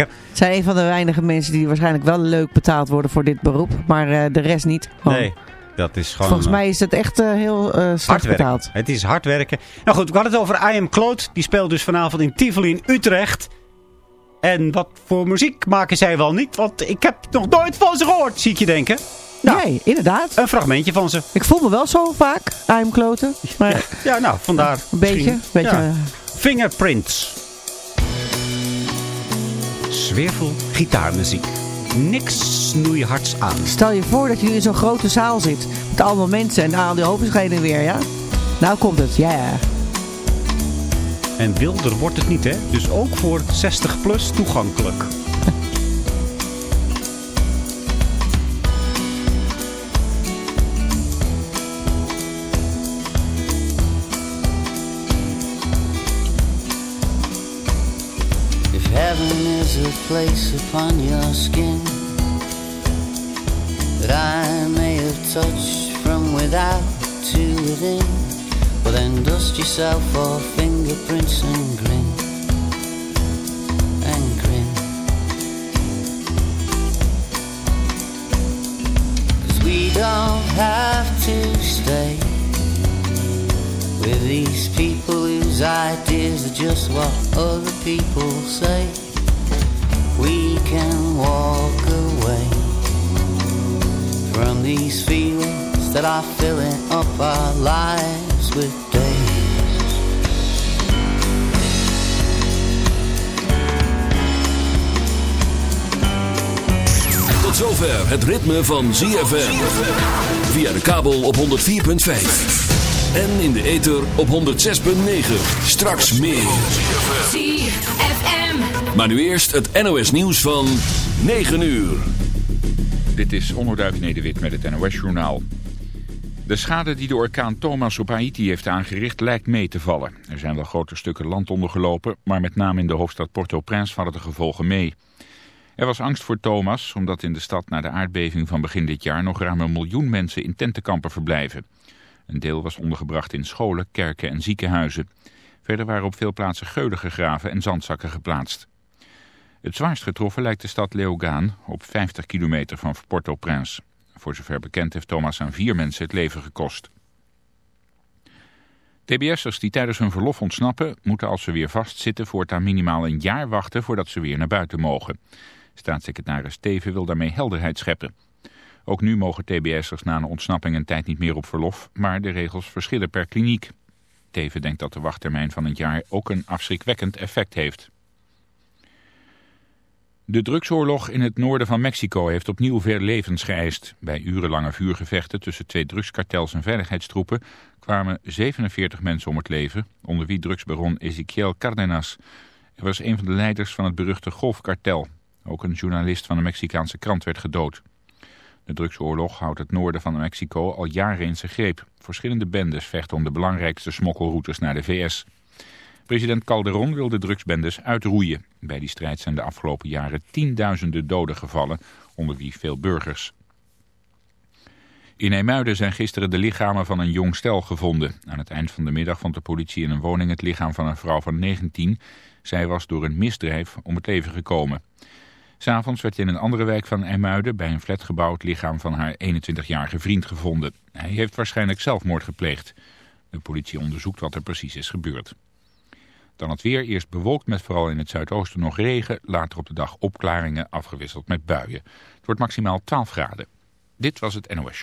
Het zijn een van de weinige mensen die waarschijnlijk wel leuk betaald worden voor dit beroep. Maar uh, de rest niet. Gewoon. Nee, dat is gewoon... Volgens mij is het echt uh, heel uh, slecht betaald. Het is hard werken. Nou goed, we hadden het over I Am Kloot. Die speelt dus vanavond in Tivoli in Utrecht. En wat voor muziek maken zij wel niet? Want ik heb nog nooit van ze gehoord, zie ik je denken. Nou, nee, inderdaad. Een fragmentje van ze. Ik voel me wel zo vaak, I Am Kloten. Maar... Ja, ja, nou, vandaar. Een beetje. beetje ja. Fingerprints. Sfeervol gitaarmuziek. Niks snoeihards aan. Stel je voor dat je in zo'n grote zaal zit. Met allemaal mensen en al die hoofdschijnen weer, ja? Nou komt het, ja. Yeah. En wilder wordt het niet, hè? Dus ook voor 60 plus toegankelijk. Place upon your skin that I may have touched from without to within. Well, then dust yourself for fingerprints and grin. And grin. Cause we don't have to stay with these people whose ideas are just what other people say. We can walk away from these feelings that are filling up our lives with days. Tot zover het ritme van ZFM. Via de kabel op 104.5. En in de ether op 106.9. Straks meer. ZFM. Maar nu eerst het NOS nieuws van 9 uur. Dit is Onderduif Nederwit met het NOS journaal. De schade die de orkaan Thomas op Haiti heeft aangericht lijkt mee te vallen. Er zijn wel grote stukken land ondergelopen, maar met name in de hoofdstad Port-au-Prince vallen de gevolgen mee. Er was angst voor Thomas, omdat in de stad na de aardbeving van begin dit jaar nog ruim een miljoen mensen in tentenkampen verblijven. Een deel was ondergebracht in scholen, kerken en ziekenhuizen. Verder waren op veel plaatsen geulen gegraven en zandzakken geplaatst. Het zwaarst getroffen lijkt de stad Leogaan op 50 kilometer van Port-au-Prince. Voor zover bekend heeft Thomas aan vier mensen het leven gekost. TBS'ers die tijdens hun verlof ontsnappen... moeten als ze weer vastzitten voortaan minimaal een jaar wachten... voordat ze weer naar buiten mogen. Staatssecretaris Teven wil daarmee helderheid scheppen. Ook nu mogen TBS'ers na een ontsnapping een tijd niet meer op verlof, maar de regels verschillen per kliniek. Teven denkt dat de wachttermijn van het jaar ook een afschrikwekkend effect heeft. De drugsoorlog in het noorden van Mexico heeft opnieuw veel levens geëist. Bij urenlange vuurgevechten tussen twee drugskartels en veiligheidstroepen kwamen 47 mensen om het leven, onder wie drugsbaron Ezequiel Cardenas. Hij was een van de leiders van het beruchte golfkartel. Ook een journalist van een Mexicaanse krant werd gedood. De drugsoorlog houdt het noorden van Mexico al jaren in zijn greep. Verschillende bendes vechten om de belangrijkste smokkelroutes naar de VS. President Calderon wil de drugsbendes uitroeien. Bij die strijd zijn de afgelopen jaren tienduizenden doden gevallen, onder wie veel burgers. In Eemuiden zijn gisteren de lichamen van een jong stel gevonden. Aan het eind van de middag vond de politie in een woning het lichaam van een vrouw van 19. Zij was door een misdrijf om het leven gekomen. S'avonds werd in een andere wijk van IJmuiden bij een flatgebouw het lichaam van haar 21-jarige vriend gevonden. Hij heeft waarschijnlijk zelfmoord gepleegd. De politie onderzoekt wat er precies is gebeurd. Dan het weer, eerst bewolkt met vooral in het zuidoosten nog regen, later op de dag opklaringen afgewisseld met buien. Het wordt maximaal 12 graden. Dit was het NOS.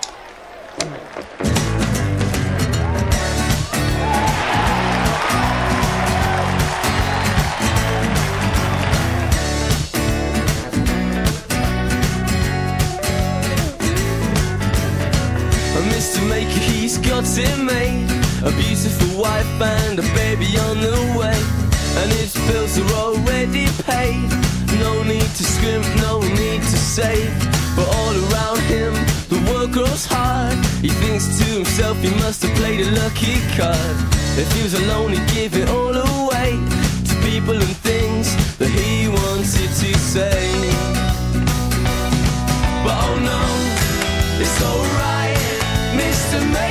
Mr. Maker, he's got it made. A beautiful wife and a baby on the way. And his bills are already paid. No need to scrimp, no need to save. But all around him, the world grows hard. He thinks to himself he must have played a lucky card. If he was alone, he'd give it all away to people and things that he wanted to say. But oh no, it's alright. Mr. Maker,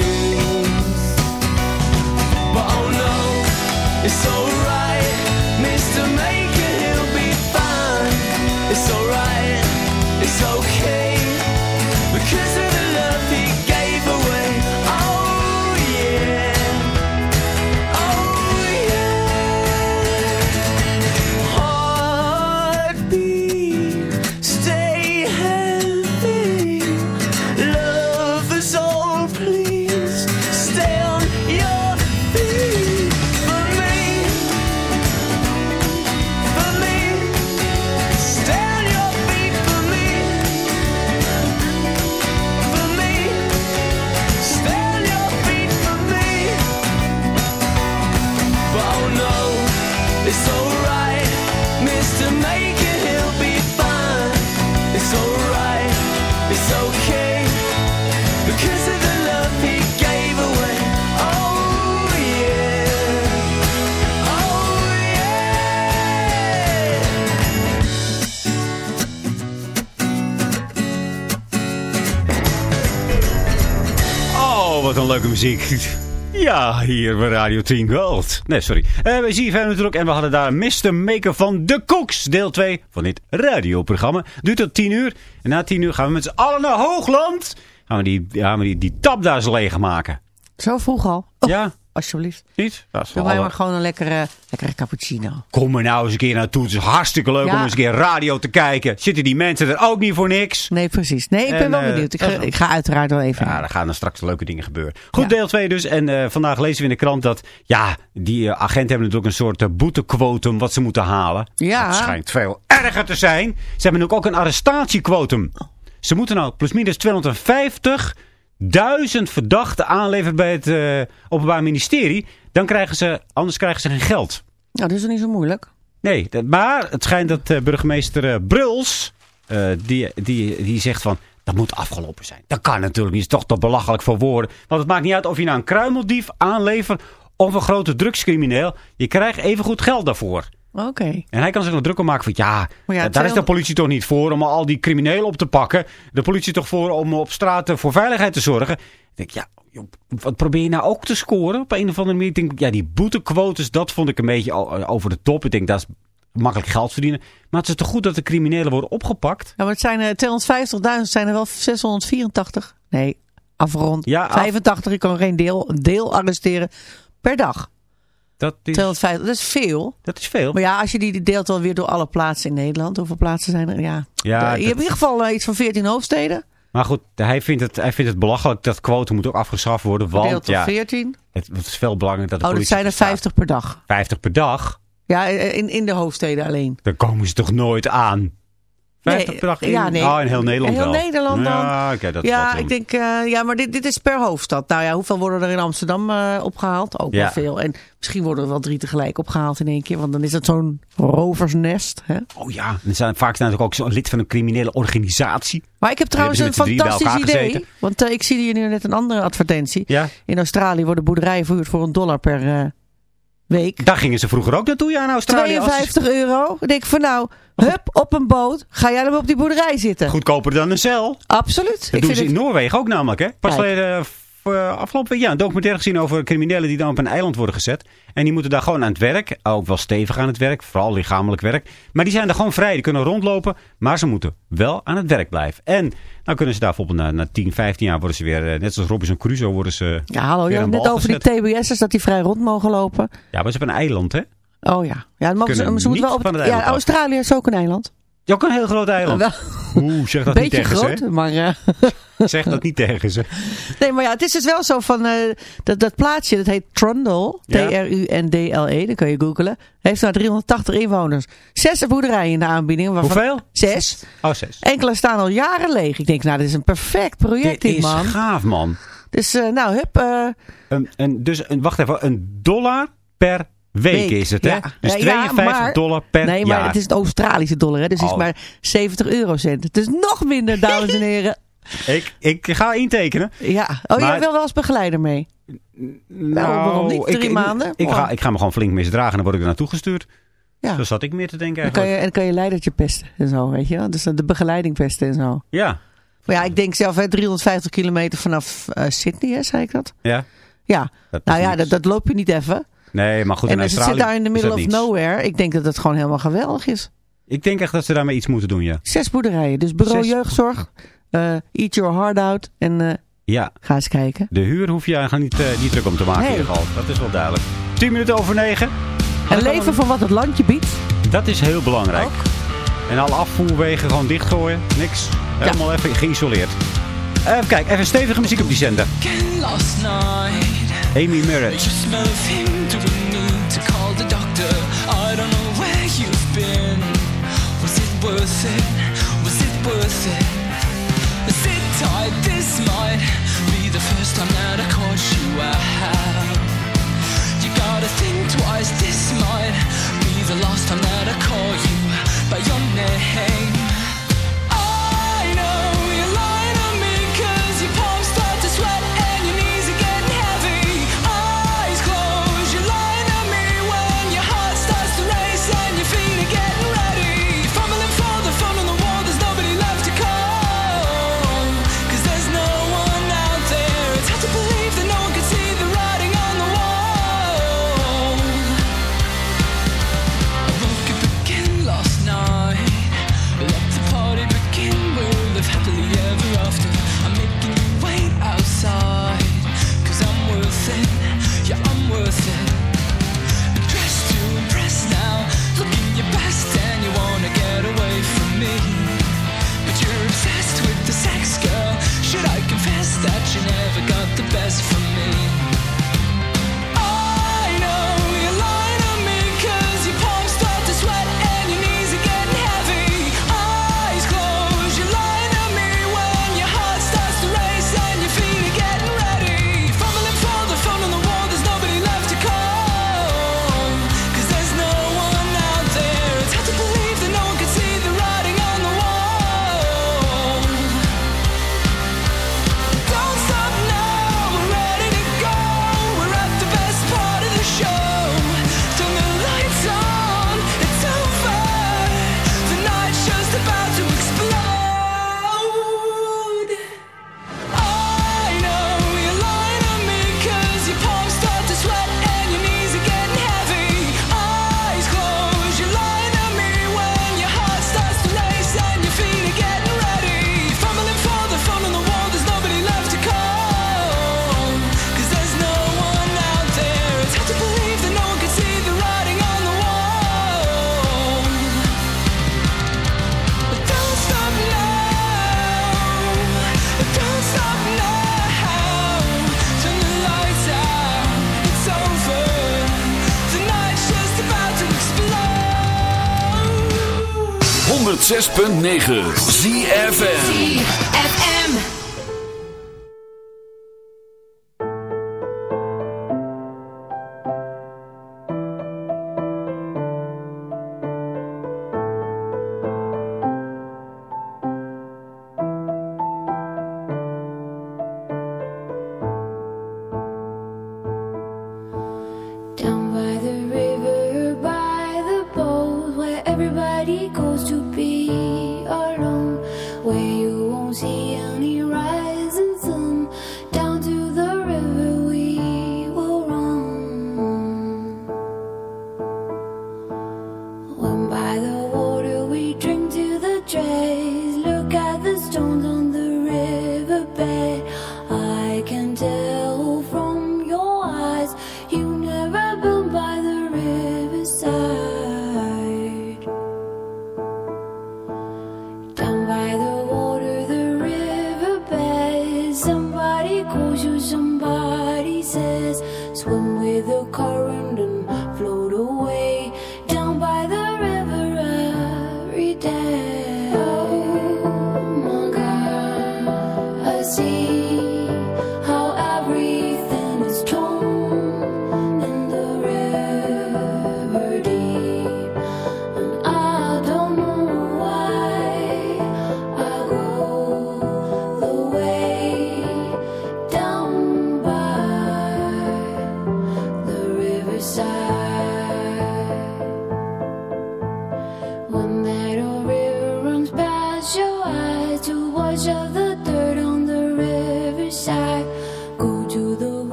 muziek. Ja, hier bij Radio 10 Gold. Nee, sorry. Eh bij ZFM natuurlijk. En we hadden daar Mr. Maker van de Cooks. Deel 2 van dit radioprogramma. Duurt tot 10 uur. En na 10 uur gaan we met z'n allen naar Hoogland. Gaan we die, gaan we die, die tap daar eens leegmaken. Zo vroeg al. Oh, Ja, Alsjeblieft. niet? Dat is Doe wel mij alle- maar gewoon een lekkere, lekkere cappuccino. Kom er nou eens een keer naartoe. Het is hartstikke leuk Ja. om eens een keer radio te kijken. Zitten die mensen er ook niet voor niks? Nee, precies. Nee, ik ben En, wel eh, benieuwd. Ik dat ga, ik ga uiteraard wel even. Ja, er gaan er straks leuke dingen gebeuren. Goed, Ja. deel 2 dus. En eh, vandaag lezen we in de krant dat... Ja, die eh, agenten hebben natuurlijk een soort boetequotum wat ze moeten halen. Ja. Het schijnt veel erger te zijn. Ze hebben ook een arrestatiequotum. Ze moeten nou plusminus 250.000 verdachten aanleveren bij het eh, Openbaar Ministerie. Dan krijgen ze, anders krijgen ze geen geld. Nou, dat is toch niet zo moeilijk? Nee, dat- maar het schijnt dat eh, burgemeester eh, Bruls, die, die, die zegt van, dat moet afgelopen zijn. Dat kan natuurlijk niet, is toch te belachelijk voor woorden. Want het maakt niet uit of je nou een kruimeldief aanlevert of een grote drugscrimineel. Je krijgt even goed geld daarvoor. Oké. En hij kan zich nog druk om maken van, ja, eh, daar is de 200 politie toch niet voor om al die criminelen op te pakken. De politie toch voor om op straat eh, voor veiligheid te zorgen. Ik denk, ja, wat probeer je nou ook te scoren op een of andere manier? Ik denk, ja, die boetequotes, dat vond ik een beetje eh, over de top. Ik denk, dat is makkelijk geld verdienen. Maar het is toch goed dat de criminelen worden opgepakt? Ja, maar het zijn eh, 250.000 zijn er wel 684. Nee, afgerond. Ja, af- 85, je kan geen deel, deel arresteren per dag. Dat is, 250, dat is veel. dat is veel. Maar ja, als je die deelt wel weer door alle plaatsen in Nederland. Hoeveel plaatsen zijn er? Ja. Ja, je dat- hebt in ieder geval eh, iets van 14 hoofdsteden. Maar goed, hij vindt, het, hij vindt het belachelijk. Dat quote moet ook afgeschaft worden. Want ja, 14. het, het is veel belangrijker dat de Oh, dat zijn er bestaat. 50 per dag. 50 per dag. Ja, eh, in, in de hoofdsteden alleen. Dan komen ze toch nooit aan? 50 Nee, per dag in, ja, nee. oh, in heel Nederland In heel wel. Nederland dan. Ja, dat ik denk, eh, ja, maar dit, dit is per hoofdstad. Nou ja, hoeveel worden er in Amsterdam eh, opgehaald? Ook Ja. wel veel. En misschien worden er wel drie tegelijk opgehaald in één keer. Want dan is het zo'n roversnest. Hè? Oh ja, en zijn, vaak zijn ze ook zo'n lid van een criminele organisatie. Maar ik heb trouwens een fantastisch idee. gezeten. Want eh, ik zie hier nu net een andere advertentie. Ja, In Australië worden boerderijen verhuurd voor een dollar per eh, week. daar gingen ze vroeger ook naartoe, ja, in Australië. Als- 52 euro. Ik denk van nou, hup, op een boot. Ga jij dan op die boerderij zitten? Goedkoper dan een cel. Absoluut. Dat ik doen ze in Noorwegen ook namelijk, hè? Pas geleden, eh, afgelopen week, ja, een documentaire gezien over criminelen die dan op een eiland worden gezet. En die moeten daar gewoon aan het werk. Ook wel stevig aan het werk, vooral lichamelijk werk. Maar die zijn er gewoon vrij, die kunnen rondlopen. Maar ze moeten wel aan het werk blijven. En dan kunnen ze daar bijvoorbeeld na, na 10, 15 jaar worden ze weer, eh, net zoals Robinson Crusoe, worden ze... ja, hallo, je net over die. TBS'ers dat die vrij rond mogen lopen. Ja, maar ze hebben een eiland, hè? Oh ja. Ja, ze, ze moeten wel op het Ja. Australië is ook een eiland. Ja, ook een heel groot eiland. Oeh, zeg dat niet beetje tegen groot, ze. maar... hè? Zeg dat niet tegen ze. nee, maar ja, het is dus wel zo van... eh, dat, dat plaatsje, dat heet Trundle. Ja. T-R-U-N-D-L-E. Dat kan je googelen. Heeft nou 380 inwoners. Zes boerderijen in de aanbieding. Hoeveel? Zes. Oh, zes. Enkele staan al jaren leeg. Ik denk, nou, dit is een perfect project, Dit dit, is man. gaaf, man. Dus, eh, nou, hup. Een, een, dus een, wacht even, een dollar per week, Week, is het, hè? ja. Dus Ja, ja, 52 maar- dollar per nee, maar jaar. het is het Australische dollar, hè. Dus het is Oh. maar 70 eurocent. Het is nog minder, dames en heren. ik, ik ga intekenen. Ja. Oh, Maar- jij wil wel als begeleider mee? Nou, waarom niet? Drie ik, maanden? Ik, ga, ik ga me gewoon flink misdragen en dan word ik er naartoe gestuurd. Ja. Zo zat ik meer te denken Dan kan je, eigenlijk. en dan kan je leidertje pesten en zo, weet je wel. Dus de begeleiding pesten en zo. Ja, Maar ja, ik denk zelf, hè, 350 kilometer vanaf eh, Sydney, hè, zei ik dat? ja. Ja. Dat nou ja, dat, dat loop je niet even. Nee, maar goed, en in het Australië zit daar in the is middle of niets. nowhere. Ik denk dat het gewoon helemaal geweldig is. Ik denk echt dat ze daarmee iets moeten doen, ja. Zes boerderijen. Dus bureau Zes. jeugdzorg, eh, eat your heart out en eh, Ja, ga eens kijken. de huur hoef je eigenlijk niet, eh, niet druk om te maken in ieder geval. Dat is wel duidelijk. 10 minuten over 9. En leven voor wat het landje biedt. Dat is heel belangrijk. En alle afvoerwegen gewoon dichtgooien. Niks. Helemaal even geïsoleerd. Even kijken, even stevige muziek op die zender. Last night Amy Merritt. To call the doctor. I don't know where you've been. Was it worth it? Was it worth it? Sit tight, this might be the first time that I caught you. Out You gotta think twice, this might be the last time that I call you. By your name 106.9 ZFM.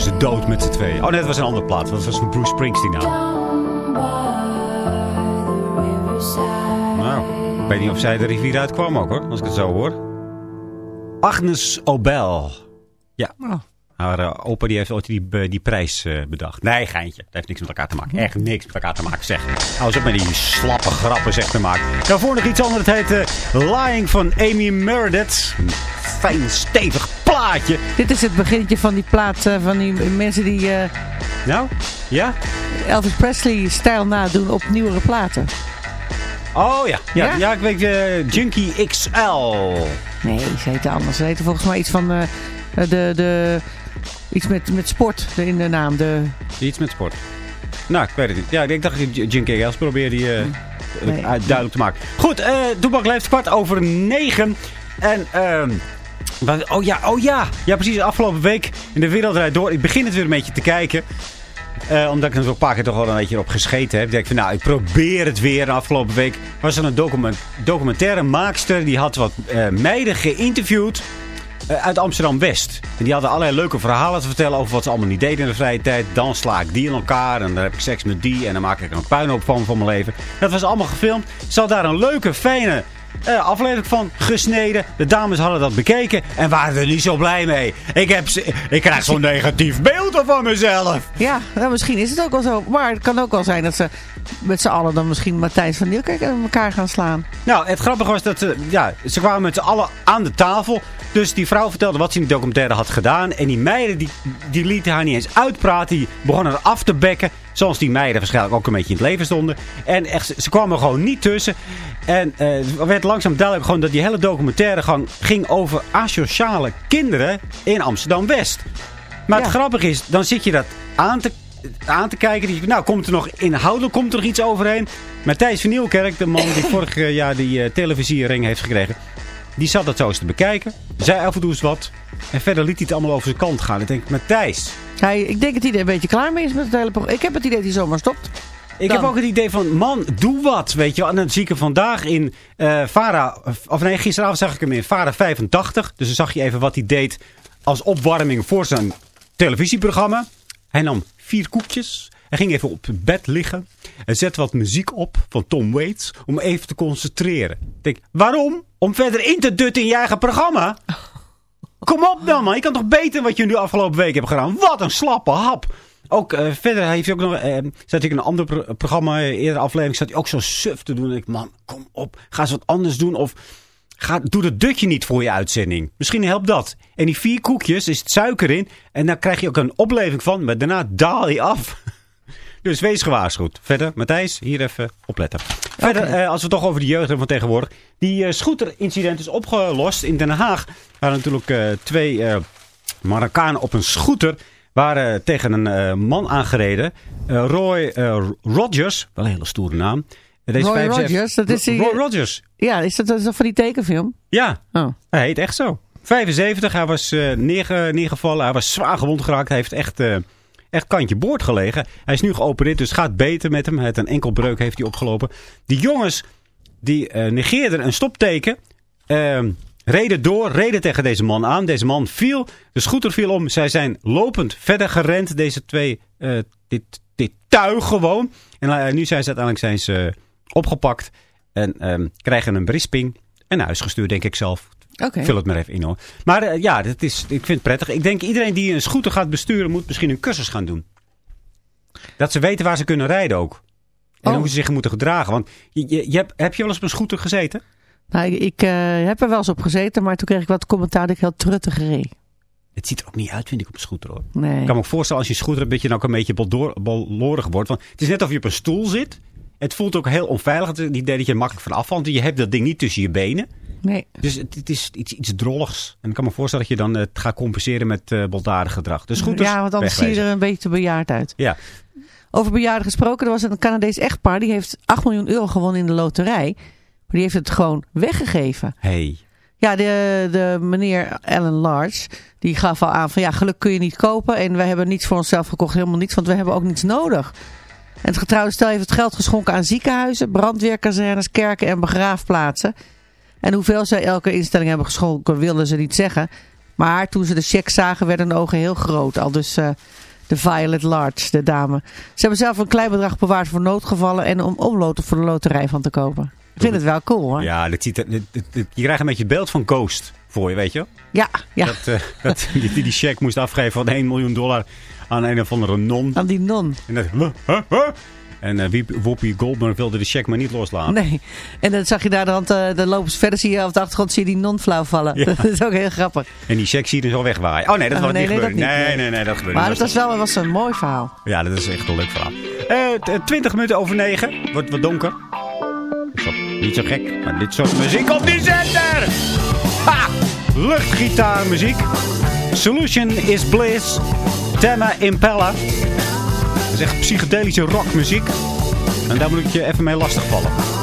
Gingen ze dood met z'n tweeën. Oh nee, dat was een andere plaat. Dat was van Bruce Springsteen nou. Nou, ik weet niet of zij de rivier uitkwam ook hoor, als ik het zo hoor. Agnes Obel. Ja. Haar eh, opa die heeft ooit die, eh, die prijs eh, bedacht. Nee, geintje. Dat heeft niks met elkaar te maken. Echt niks met elkaar te maken, zeg. Hou eens op met die slappe grappen, zeg te maken. Daarvoor nog iets anders. Het heet Lying van Amy Meredith. Fijn, stevig plaatje. Dit is het begintje van die plaat eh, van die mensen die eh, Nou, ja? Elvis Presley stijl nadoen op nieuwere platen. Oh ja. Ja, Ja? ja? ik weet eh, Junkie XL. Nee, ze heten anders. Ze heten volgens mij iets van de, de, iets met, met sport in de naam. De, Iets met sport. Nou, ik weet het niet. Ja, ik dacht dat Jinky Els probeerde die Nee. duidelijk te maken. Goed, eh Toepak leeft kwart over negen. En, ehm oh ja, oh ja. Ja, precies. Afgelopen week in de Wereldrijd door. Ik begin het weer een beetje te kijken. Eh, omdat ik er een paar keer toch wel een beetje op gescheten heb. Ik denk van, nou, ik probeer het weer. Afgelopen week was er een document, documentaire maakster. Die had wat eh, meiden geïnterviewd eh, uit Amsterdam-West. En die hadden allerlei leuke verhalen te vertellen over wat ze allemaal niet deden in de vrije tijd. Dan sla ik die in elkaar en dan heb ik seks met die. En dan maak ik er een puinhoop van van mijn leven. Dat was allemaal gefilmd. Ze had daar een leuke, fijne eh, aflevering van gesneden. De dames hadden dat bekeken en waren er niet zo blij mee. Ik, heb, ik krijg zo'n negatief beeld van mezelf. Ja, nou, misschien is het ook wel zo. Maar het kan ook wel zijn dat ze met z'n allen dan misschien Matthijs van Nieuwkerk aan elkaar gaan slaan. Nou, het grappige was dat ze, ja, ze kwamen met z'n allen aan de tafel. Dus die vrouw vertelde wat ze in de documentaire had gedaan. En die meiden, die, die lieten haar niet eens uitpraten. Die begonnen er af te bekken. Zoals die meiden waarschijnlijk ook een beetje in het leven stonden. En echt, ze- kwamen gewoon niet tussen. En het werd langzaam duidelijk gewoon dat die hele documentaire gang ging over asociale kinderen in Amsterdam-West. Maar het grappige is, dan zit je dat aan te, aan te kijken. Nou, komt er nog inhoudelijk komt er nog iets overheen. Matthijs van Nieuwkerk, de man die vorig eh, jaar die uh, televisiering heeft gekregen. Die zat dat zo eens te bekijken. Zei af en toe eens wat. En verder liet hij het allemaal over zijn kant gaan. Ik denk, Matthijs. Hij, ik denk dat hij er een beetje klaar mee is met het hele programma. Ik heb het idee dat hij zomaar stopt. Ik Dan. heb ook het idee van, man, doe wat, weet je. En dan zie ik hem vandaag in eh Vara, of nee, gisteravond zag ik hem in Vara 85. Dus dan zag je even wat hij deed als opwarming voor zijn televisieprogramma. Hij nam vier koekjes. Hij ging even op het bed liggen. En zette wat muziek op van Tom Waits om even te concentreren. Ik denk, waarom? Om verder in te dutten in je eigen programma? Kom op dan man, je kan toch beter wat je nu afgelopen week hebt gedaan. Wat een slappe hap. Ook eh, verder heeft hij ook nog, eh, zat ik in een ander pro- programma, eh, eerder aflevering, zat hij ook zo suf te doen. En ik, man, kom op, ga eens wat anders doen. Of ga, doe dat dutje niet voor je uitzending. Misschien helpt dat. En die vier koekjes, is het suiker in. En daar krijg je ook een opleving van, maar daarna daal je af. Dus wees gewaarschuwd. Verder, Matthijs, hier even opletten. Verder, eh, als we het toch over de jeugd hebben van tegenwoordig. Die eh scooter-incident is opgelost in Den Haag. Er waren natuurlijk eh, twee Marokkanen op een scooter. Waren tegen een man aangereden. Roy Rogers, wel een hele stoere naam. Roy 75 Rogers, dat is die- Roy Rogers. Ja, is dat, dat is toch van die tekenfilm? Ja, Oh. hij heet echt zo. 75, hij was neerge- neergevallen. Hij was zwaar gewond geraakt. Hij heeft echt, echt kantje boord gelegen. Hij is nu geopereerd, dus gaat beter met hem. Hij heeft een enkelbreuk heeft hij opgelopen. Die jongens, die eh, negeerden een stopteken. Ehm, reden door, reden tegen deze man aan. Deze man viel, de scooter viel om. Zij zijn lopend verder gerend, deze twee, eh, dit, dit tuig gewoon. En eh, nu zijn ze uiteindelijk zijn ze opgepakt. En ehm, krijgen een berisping. En naar huis gestuurd, denk ik zelf. Oké. Vul het maar even in hoor. Maar eh, ja, dat is, ik vind het prettig. Ik denk iedereen die een scooter gaat besturen, moet misschien een cursus gaan doen. Dat ze weten waar ze kunnen rijden ook. En Oh. hoe ze zich moeten gedragen. Want je, je, je hebt, heb je wel eens op een scooter gezeten? Nou, ik, ik, eh, heb er wel eens op gezeten, maar toen kreeg ik wat commentaar dat ik heel truttig reed. Het ziet er ook niet uit, vind ik, op een scooter hoor. Nee. Ik kan me ook voorstellen als je een scooter hebt, dat je dan ook een beetje ballorig wordt. Want het is net of je op een stoel zit. Het voelt ook heel onveilig. Het idee dat je er makkelijk van afvalt. Je hebt dat ding niet tussen je benen. Nee. Dus het, het is iets, iets drolligs. En ik kan me voorstellen dat je dan eh, het gaat compenseren met eh baldadig gedrag. Dus scooters, ja, want anders zie je er een beetje te bejaard uit. Ja, Over bejaarden gesproken, er was een Canadees echtpaar. Die heeft 8 miljoen euro gewonnen in de loterij. Maar die heeft het gewoon weggegeven. hey. Ja, de, de meneer Alan Large, die gaf al aan van ja, geluk kun je niet kopen. En wij hebben niets voor onszelf gekocht, helemaal niets, want we hebben ook niets nodig. En het getrouwde stel heeft het geld geschonken aan ziekenhuizen, brandweerkazernes, kerken en begraafplaatsen. En hoeveel zij elke instelling hebben geschonken, wilden ze niet zeggen. Maar toen ze de cheque zagen, werden de ogen heel groot. Al dus eh, de Violet Large, de dame. Ze hebben zelf een klein bedrag bewaard voor noodgevallen en om omloten voor de loterij van te kopen. Ik vind het wel cool hoor. Ja, dit ziet dit- dit- dit- je krijgt een beetje het beeld van Ghost voor je, weet je? Ja, ja. Dat, dat die, die die cheque moest afgeven van 1 miljoen dollar aan een of andere non. Aan die non. En, dat, huh, huh, huh? En eh, Wiep- Whoopi Goldberg wilde de cheque maar niet loslaten. Nee. En dan zag je daar de hand, eh, de lopen ze verder, zie je op de achtergrond zie je die non flauw vallen. Ja. Dat is ook heel grappig. En die cheque zie je dus al wegwaaien. Oh nee, dat Oh, was nee, niet nee, dat gebeurd. niet, nee, nee. nee, nee, dat gebeurde Maar niet. het was wel was een mooi verhaal. Ja, dat is echt een leuk verhaal. Eh, t- 20 minuten over 9. Wordt wat donker. Dat niet zo gek, maar dit soort muziek op die zender! Ha! Luchtgitaarmuziek. Solution is Bliss. Tema Impella. Is echt psychedelische rockmuziek. En daar moet ik je even mee lastigvallen.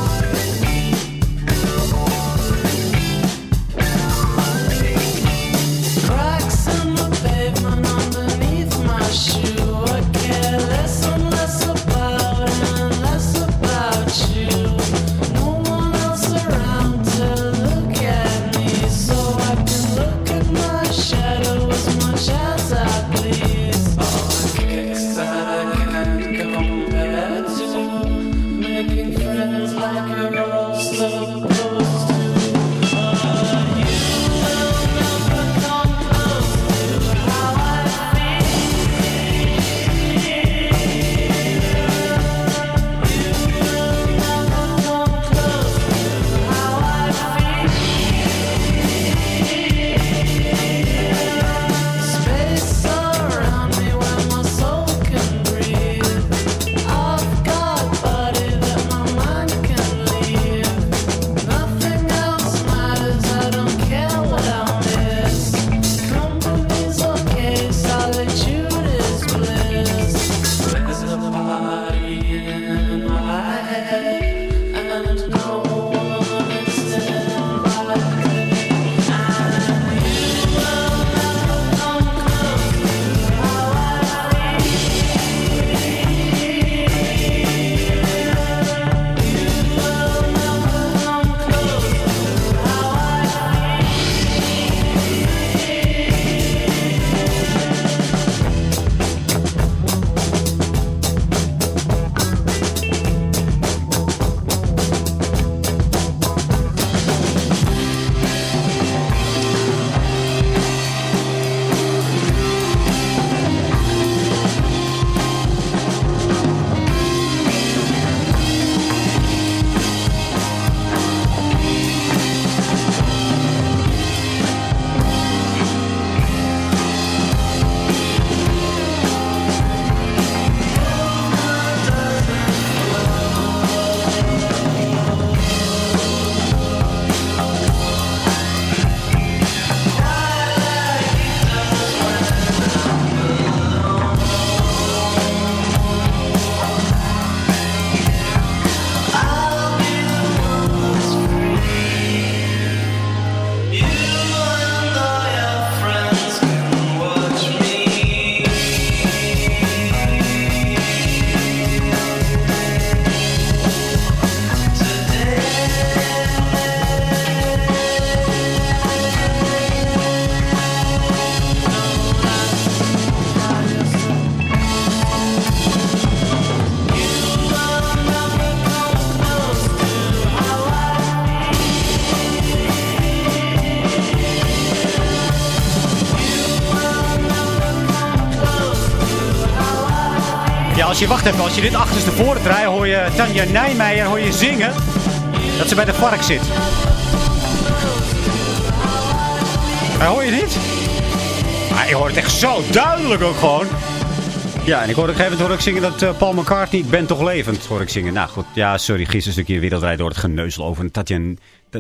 Als je, wacht even, als je dit achterstevoren draait, hoor je Tanja Nijmeijer hoor je zingen. Dat ze bij de vark zit. Maar hoor je dit? Maar je hoort het echt zo duidelijk ook gewoon. Ja, en ik hoorde op een gegeven moment hoor ik zingen dat eh, Paul McCartney, ik ben toch levend, hoor ik zingen. Nou goed, ja, sorry, gisteren een stukje wereldrijd door het geneuzel over.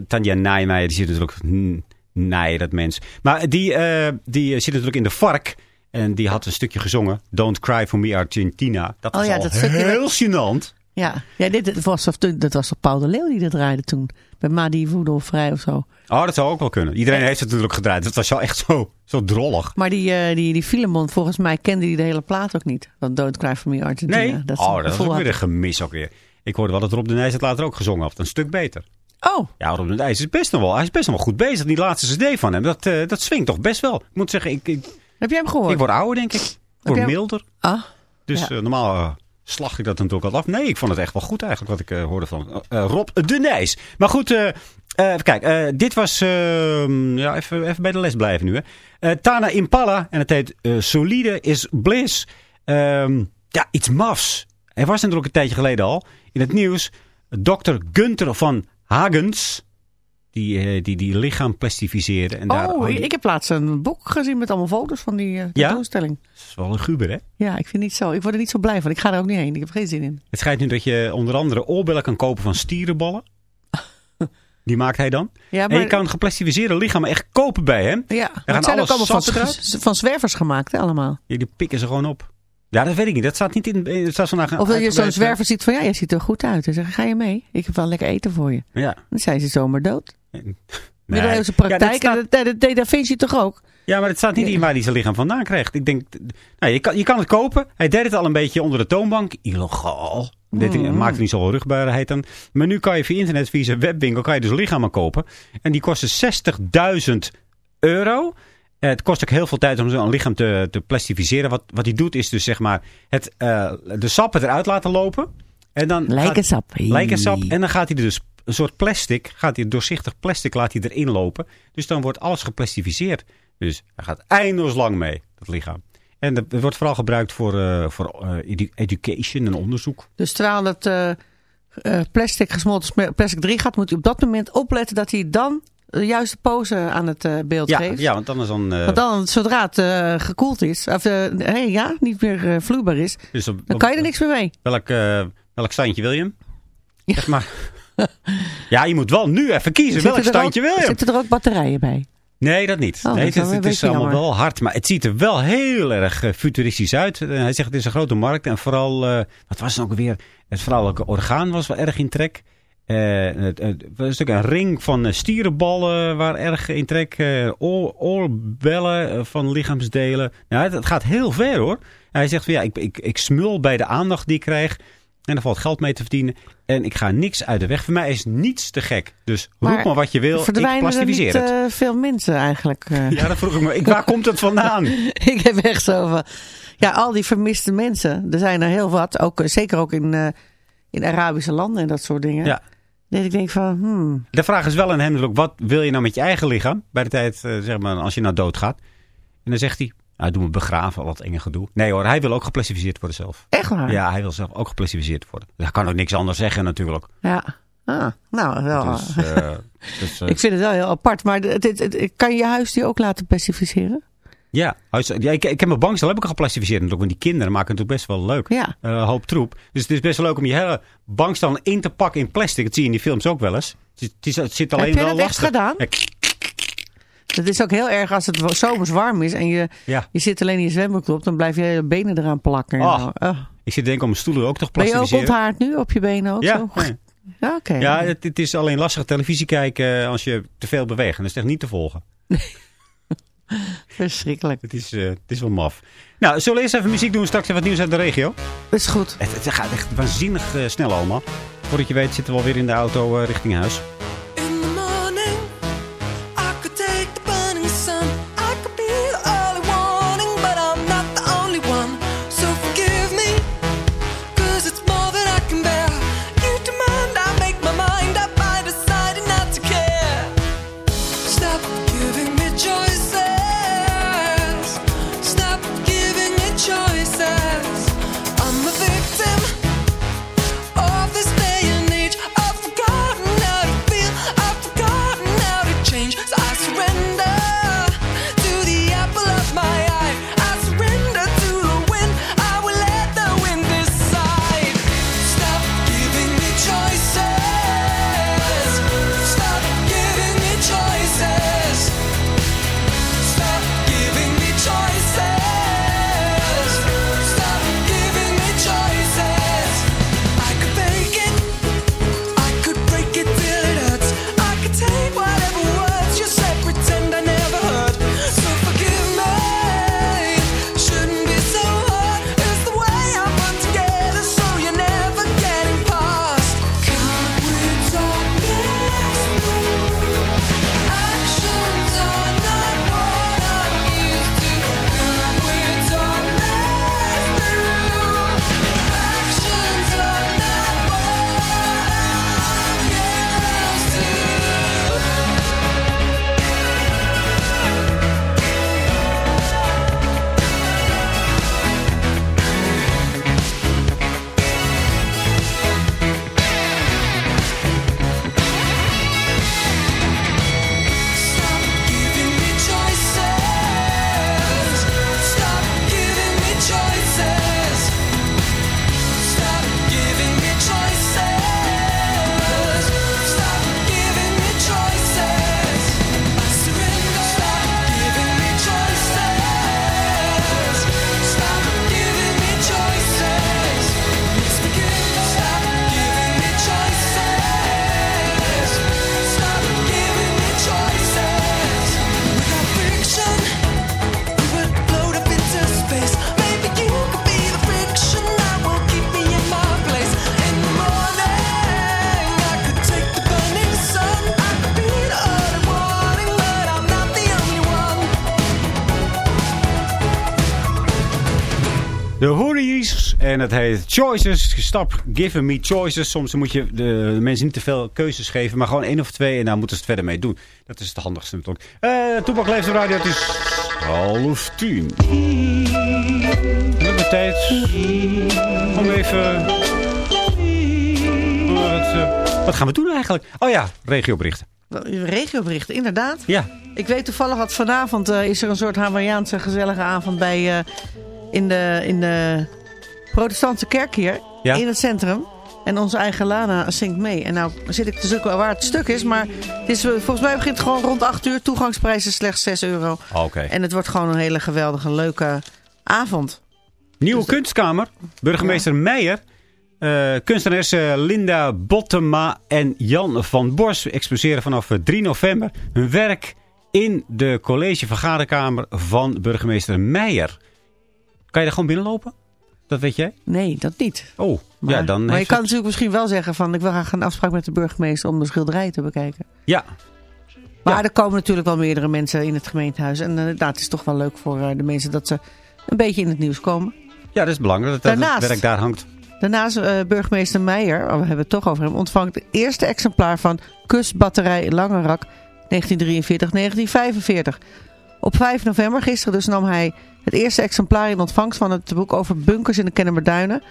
Tanja Nijmeijer, die zit natuurlijk... hm, Nee, dat mens. Maar die, eh, die zit natuurlijk in de vark. En die had een stukje gezongen. Don't Cry For Me Argentina. Dat Oh was ja, al dat stukje heel gênant. Ja, ja dit, was, of, dat was toch Paul de Leeuw die dat draaide toen? Bij Madi Voodoo Vrij of zo. Oh, dat zou ook wel kunnen. Iedereen heeft het natuurlijk gedraaid. Dat was wel echt zo, zo drollig. Maar die, eh die, die Filemon, volgens mij kende die de hele plaat ook niet. Dat Don't Cry For Me Argentina. Nee? Dat oh, dat is ook weer een gemis ook weer. Ik hoorde wel dat Rob de Nijs het later ook gezongen had. Een stuk beter. Oh, Ja, Rob de Nijs is best nog wel, hij is best nog wel goed bezig. Die laatste cd van hem, dat, eh, dat swingt toch best wel. Ik moet zeggen, ik, ik, heb jij hem gehoord? ik word ouder denk ik. Ik word jij- milder. Ah, Dus Ja. eh, normaal eh, slag ik dat natuurlijk al af. Nee, ik vond het echt wel goed eigenlijk wat ik eh, hoorde van Rob de Nijs. Maar goed, even kijken. eh, dit was, eh, ja, even, even bij de les blijven nu. Hè. Tana Impala en het heet Solide is Bliss. Ehm, ja, iets mafs. Er was natuurlijk een tijdje geleden al in het nieuws. Dr. Gunther van Hagens. Die, eh, die, die lichaam plastificeerde. En daar, oh die- ik heb laatst een boek gezien met allemaal foto's van die eh tentoonstelling. Dat is wel een guber, hè? Ja, ik vind niet zo. Ik word er niet zo blij van. Ik ga er ook niet heen. Ik heb geen zin in. Het schijnt nu dat je onder andere oorbellen kan kopen van stierenballen. Die maakt hij dan. Ja, En je kan geplastificeerde lichamen echt kopen bij hem. Ja, maar het zijn ook allemaal van, van zwervers gemaakt, hè, allemaal. Ja, die pikken ze gewoon op. Ja, dat weet ik niet. Dat staat niet in... Het staat vandaag Of dat je zo'n zwerver ziet van, ja, je ziet er goed uit. Dan zeggen, ga je mee? Ik heb wel lekker eten voor je. Ja. Dan zijn ze zomaar dood. Nee. Middeleeuwse Ja, dat praktijk. staat- en dat, dat, dat, dat vind je toch ook? Ja, maar het staat niet in waar hij zijn lichaam vandaan krijgt. Ik denk, nou, je, kan, je kan het kopen. Hij deed het al een beetje onder de toonbank. Illegaal. Dit Mm. maakt er niet zo rugbaarheid aan. Maar nu kan je via internet, via zijn webwinkel, kan je dus lichamen kopen. En die kosten 60.000 euro. Eh, Het kost ook heel veel tijd om zo'n lichaam te, te plastificeren. Wat, wat hij doet is dus zeg maar het, eh, de sappen eruit laten lopen. En dan gaat- Lijkensap. Lijkensap. En dan gaat hij er dus een soort plastic, gaat hij doorzichtig plastic laat hij erin lopen. Dus dan wordt alles geplastificeerd. Dus hij gaat eindeloos lang mee, dat lichaam. En dat wordt vooral gebruikt voor, eh, voor eh, edu- education en onderzoek. Dus terwijl het eh, eh, plastic gesmolten plastic erin gaat, moet u op dat moment opletten dat hij dan de juiste pose aan het eh, beeld Ja, geeft. ja, want anders dan... eh, Want dan, zodra het eh, gekoeld is, of hey, ja, niet meer vloeibaar is, dus op, dan kan je er niks meer mee. Welk, welk standje wil je hem? Ja. Zeg maar. ja, je moet wel nu even kiezen. Zitten Welk standje ook, wil je hem? Zitten er ook batterijen bij? Nee, dat niet. Oh, nee, dat het, is het allemaal jammer. wel hard. Maar het ziet er wel heel erg futuristisch uit. Hij zegt het is een grote markt. En vooral, eh, wat was het ook weer? Het vrouwelijke orgaan was wel erg in trek. Eh, het, het was natuurlijk een ring van eh, stierenballen waar erg in trek. eh, oor, oorbellen van lichaamsdelen. Nou, het, het gaat heel ver hoor. Hij zegt van ja, ik, ik, ik smul bij de aandacht die ik krijg. En er valt geld mee te verdienen. En ik ga niks uit de weg. Voor mij is niets te gek. Dus roep Maar maar wat je wil. Ik Verdwijnen er plastificeer niet het. veel mensen eigenlijk? Ja, dat vroeg ik me. Ik, waar komt het vandaan? ik heb echt zo van... Ja, al die vermiste mensen. Er zijn er heel wat. Ook, zeker ook in, in Arabische landen en dat soort dingen. Ja. Dat ik denk van... Hmm, De vraag is wel aan hem natuurlijk, wat wil je nou met je eigen lichaam? Bij de tijd, eh, zeg maar, als je nou doodgaat. En dan zegt hij, nou, doe me begraven, wat enge gedoe. Nee hoor, hij wil ook geplastificeerd worden zelf. echt waar? Ja, hij wil zelf ook geplastificeerd worden. Hij kan ook niks anders zeggen natuurlijk. Ja. Ah, nou, wel. Dus, ik vind het wel heel apart. Maar het, het, het- kan je je huisdier ook laten pacificeren? Ja, ja ik, ik heb mijn bankstel heb ik al geplastificeerd natuurlijk. Want die kinderen maken het natuurlijk best wel leuk. Ja. Eh, een hoop troep. Dus het is best wel leuk om je hele bankstel in te pakken in plastic. Dat zie je in die films ook wel eens. Het, is- het zit alleen Heb je wel dat echt lastig. gedaan? Het is ook heel erg als het zomers warm is en je, Ja. je zit alleen in je zwembroek op. Dan blijf je je benen eraan plakken. en Oh. Oh. Ik zit denk ik om mijn stoelen ook te Ben je ook plastificeren. onthaard nu op je benen ook Ja, zo? Ja, oké. Ja, het, het is alleen lastig televisie kijken als je te veel beweegt. En dat is echt niet te volgen. Verschrikkelijk. Het is, eh, het is wel maf. Nou, zullen we eerst even muziek doen? Straks even wat nieuws uit de regio. Dat is goed. Het, het gaat echt waanzinnig eh, snel allemaal. Voordat je weet zitten we alweer in de auto eh, richting huis. En het heet Choices. Stop giving me choices. Soms moet je de mensen niet te veel keuzes geven. Maar gewoon één of twee. En daar moeten ze het verder mee doen. Dat is het handigste natuurlijk. Uh, Toepak leeft radio. Het is half tien. En dan de tijd om even... Wat, uh, wat gaan we doen eigenlijk? Oh ja, regioberichten. Regioberichten, inderdaad. Ja. Ik weet toevallig dat vanavond uh, is er een soort Hawaiiaanse gezellige avond bij, uh, in, de, in de protestantse kerk hier. Ja. In het centrum. En onze eigen Lana zingt mee. En nou zit ik te zoeken waar het stuk is. Maar het is, volgens mij begint het gewoon rond 8 uur. Toegangsprijs is slechts 6 euro. Oké. Okay. En het wordt gewoon een hele geweldige, leuke avond. Nieuwe dus kunstkamer. Burgemeester ja. Meijer. Uh, kunstenaars uh, Linda Bottema en Jan van Bos exposeren vanaf 3 november hun werk in de collegevergaderkamer van burgemeester Meijer. Kan je daar gewoon binnenlopen? Dat weet jij? Nee, dat niet. Oh, maar, ja, dan maar je kan het... natuurlijk misschien wel zeggen van... ik wil graag een afspraak met de burgemeester om de schilderij te bekijken. Ja. Maar ja. er komen natuurlijk wel meerdere mensen in het gemeentehuis. En inderdaad, uh, het is toch wel leuk voor uh, de mensen dat ze een beetje in het nieuws komen. Ja, dat is belangrijk dat, dat het werk daar hangt. Daarnaast uh, burgemeester Meijer, oh, we hebben het toch over hem, ontvangt het eerste exemplaar van Kustbatterij Langerak 1943-1945. Op 5 november, gisteren dus, nam hij het eerste exemplaar in ontvangst van het boek over bunkers in de Kennemerduinen.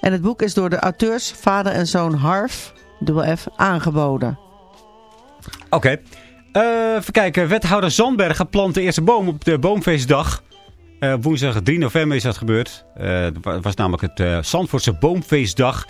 En het boek is door de auteurs vader en zoon Harf, dubbel F, aangeboden. Oké. Okay. Uh, even kijken. Wethouder Zandbergen plant de eerste boom op de boomfeestdag. Uh, woensdag 3 november is dat gebeurd. Het uh, was namelijk het Zandvoortse boomfeestdag.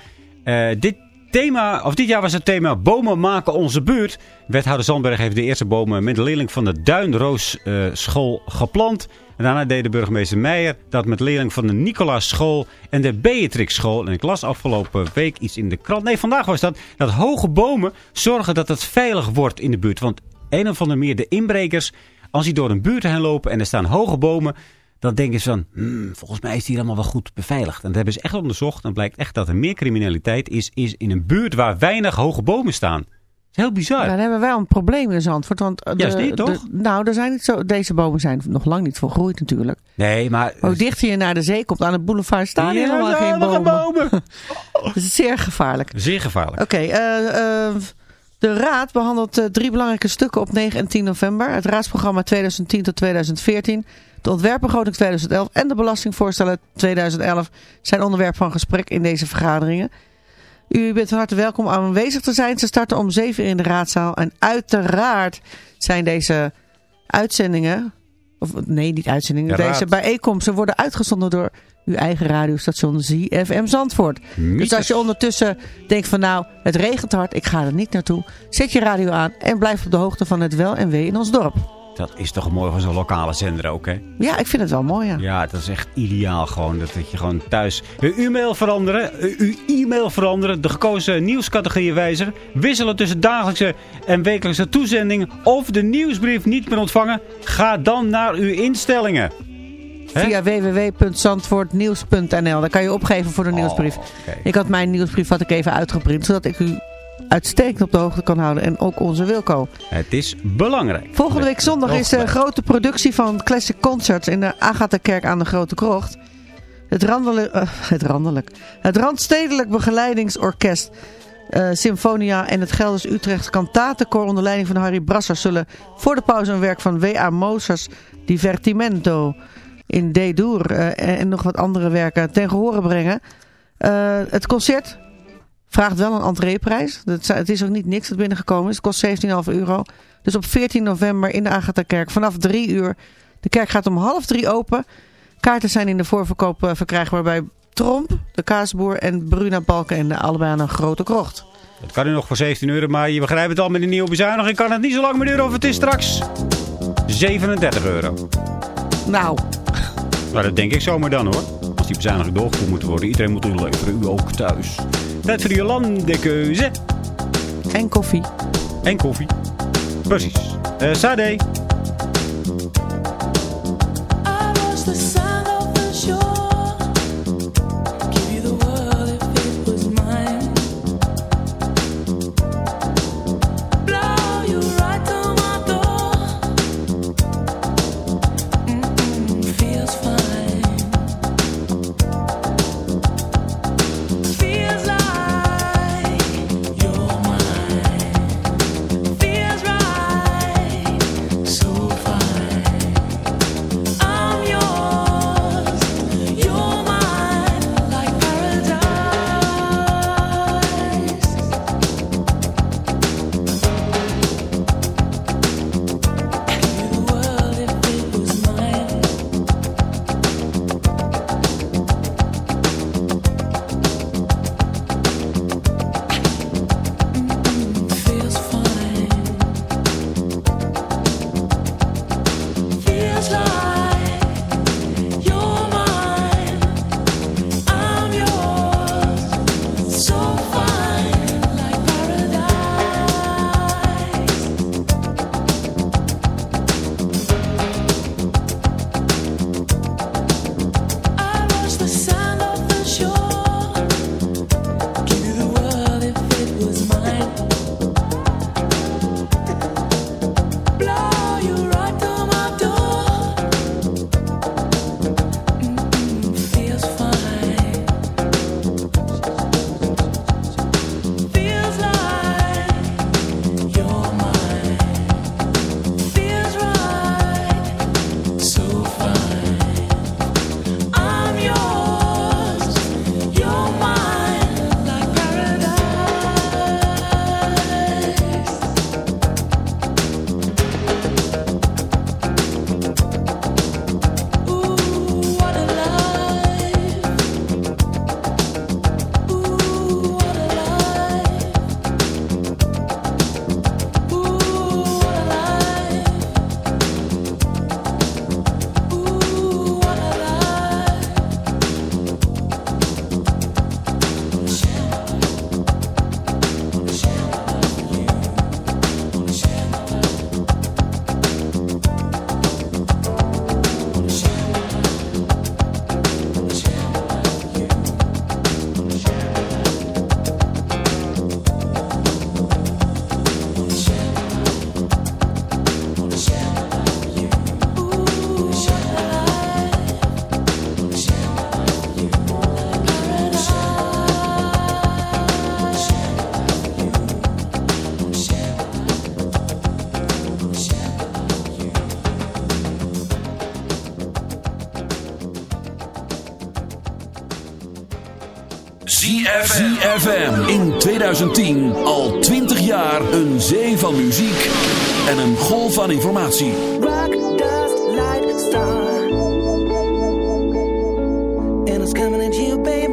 dit, thema, of dit jaar was het thema bomen maken onze buurt. Wethouder Zandberg heeft de eerste bomen met leerling van de Duinroos school geplant. En daarna deed de burgemeester Meijer dat met leerling van de Nicolaas school en de Beatrix school. En ik las afgelopen week iets in de krant. Nee, vandaag was dat. Dat hoge bomen zorgen dat het veilig wordt in de buurt. Want een of andere meer de inbrekers, als die door een buurt heen lopen en er staan hoge bomen dan denken ze van, hmm, volgens mij is die allemaal wel goed beveiligd. En dat hebben ze echt onderzocht. Dan blijkt echt dat er meer criminaliteit is, is in een buurt waar weinig hoge bomen staan. Dat is heel bizar. Ja, dan hebben wij wel een probleem in Zandvoort. Want de, ja, is niet, toch? De, nou, er zijn niet zo, deze bomen zijn nog lang niet volgroeid natuurlijk. Nee, maar... maar hoe dichter je naar de zee komt, aan de boulevard staan ja, helemaal ja, geen bomen. bomen. Dat is zeer gevaarlijk. Zeer gevaarlijk. Oké, okay, uh, uh, de Raad behandelt drie belangrijke stukken op 9 en 10 november. Het raadsprogramma 2010 tot 2014... De ontwerpbegroting 2011 en de belastingvoorstellen 2011 zijn onderwerp van gesprek in deze vergaderingen. U bent van harte welkom om aanwezig te zijn. Ze starten om 7 uur in de raadzaal. En uiteraard zijn deze uitzendingen, of nee niet uitzendingen, De deze bijeenkomsten worden uitgezonden door uw eigen radiostation ZFM Zandvoort. Dus als je ondertussen denkt van nou, het regent hard, ik ga er niet naartoe. Zet je radio aan en blijf op de hoogte van het wel en wee in ons dorp. Dat is toch mooi van zo'n lokale zender ook, hè? Ja, ik vind het wel mooi, ja. Ja, dat is echt ideaal gewoon. Dat, dat je gewoon thuis uw e-mail veranderen. Uw e-mail veranderen. De gekozen nieuwscategorieën wijzigen. Wisselen tussen dagelijkse en wekelijkse toezendingen. Of de nieuwsbrief niet meer ontvangen. Ga dan naar uw instellingen. Via www.zandvoortnieuws.nl. Daar kan je opgeven voor de nieuwsbrief. Oh, okay. Ik had mijn nieuwsbrief had ik even uitgeprint. Zodat ik u uitstekend op de hoogte kan houden. En ook onze Wilco. Het is belangrijk. Volgende week zondag is de grote productie van Classic Concerts in de Agatha-kerk aan de Grote Krocht. Het, randelijk, uh, het, randelijk, het Randstedelijk Begeleidingsorkest uh, Symfonia en het Gelders Utrecht Kantatenkoor onder leiding van Harry Brasser zullen voor de pauze een werk van W.A. Mozes Divertimento in D-Dur uh, en nog wat andere werken ten gehore brengen. Uh, het concert vraagt wel een entreeprijs. Het is ook niet niks dat binnengekomen is. Het kost 17,5 euro. Dus op 14 november in de Agatha-kerk vanaf 3 uur. De kerk gaat om half 3 open. Kaarten zijn in de voorverkoop uh, verkrijgbaar bij Tromp, de Kaasboer en Bruna Balken en de allebei aan een grote krocht. Dat kan nu nog voor 17 euro, maar je begrijpt het al met de nieuwe bezuiniging. Kan het niet zo lang meer duren of het is straks 37 euro. Nou. Maar dat denk ik zomaar dan hoor. Als die bezuiniging doorgevoerd moet worden. Iedereen moet inleveren, u ook thuis. Tijd voor de Jolande-keuze. En koffie. En koffie. Precies. Uh, Sade. ZFM. In 2010 al 20 jaar een zee van muziek en een golf van informatie. Rock, dust, light, star. And it's coming at you, baby.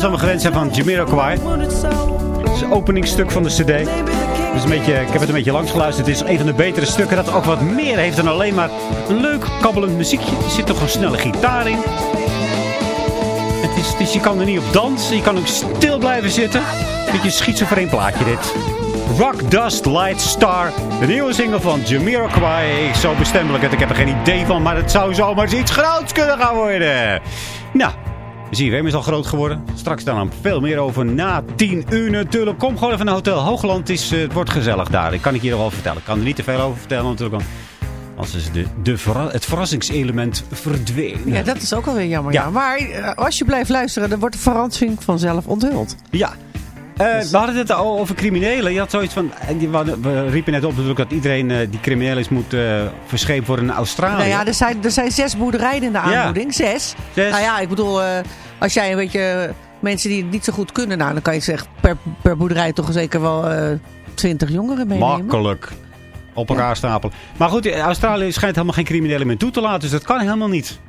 Dan we gewend zijn van Jamiroquai. Het is het openingstuk van de cd. Dus een beetje, ik heb het een beetje langs geluisterd. Het is een van de betere stukken dat ook wat meer heeft dan alleen maar leuk kabbelend muziekje. Er zit toch een snelle gitaar in. Het is, je kan er niet op dansen. Je kan ook stil blijven zitten. Beetje een schizofreen plaatje dit. Rock Dust Light Star. De nieuwe single van Jamiroquai. Zo bestemmelijk het. Ik heb er geen idee van. Maar het zou zomaar iets groots kunnen gaan worden. Nou, ZFM is al groot geworden. Straks dan veel meer over na 10 uur natuurlijk. Kom gewoon even naar Hotel Hoogland. Het, is, eh, het wordt gezellig daar. Ik kan ik hier wel vertellen. Ik kan er niet te veel over vertellen natuurlijk. Want anders is de, de verra- het verrassingselement verdwenen. Ja, dat is ook alweer jammer. Ja. Ja. Maar eh, als je blijft luisteren, dan wordt de verrassing vanzelf onthuld. Ja. Eh, we hadden het al over criminelen. Je had zoiets van... We, riepen net op natuurlijk dat iedereen eh, die crimineel is moet eh verscheept worden naar Australië. Nou ja, er zijn, er zijn zes boerderijen in de aanbieding. Zes. Zes. Nou ja, ik bedoel, als jij een beetje mensen die het niet zo goed kunnen, nou, dan kan je zeggen per, per boerderij toch zeker wel twintig jongeren meenemen. Makkelijk. Op elkaar stapelen. Maar goed, Australië schijnt helemaal geen criminelen meer toe te laten. Dus dat kan helemaal niet.